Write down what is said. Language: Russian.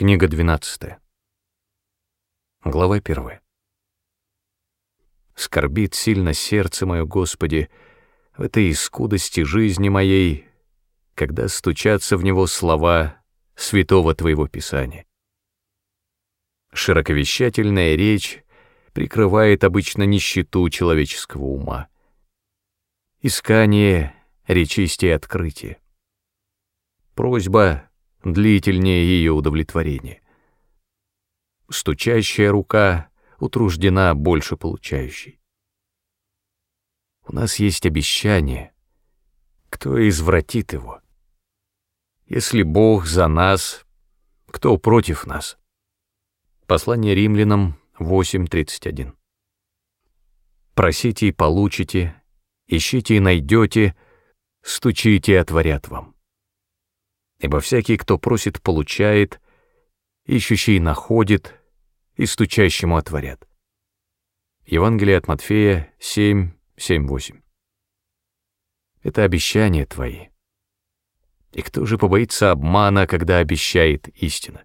Книга 12. Глава 1. Скорбит сильно сердце мое, Господи, в этой скудости жизни моей, когда стучатся в него слова святого Твоего Писания. Широковещательная речь прикрывает обычно нищету человеческого ума. Искание речистее открытие. Просьба длительнее ее удовлетворения. Стучащая рука утруждена больше получающей. У нас есть обещание. Кто извратит его? Если Бог за нас, кто против нас? Послание римлянам 8.31. Просите и получите, ищите и найдете, стучите и отворят вам ибо всякий, кто просит, получает, ищущий находит, и стучащему отворят. Евангелие от Матфея 7, 7, 8. Это обещания твои. И кто же побоится обмана, когда обещает истина?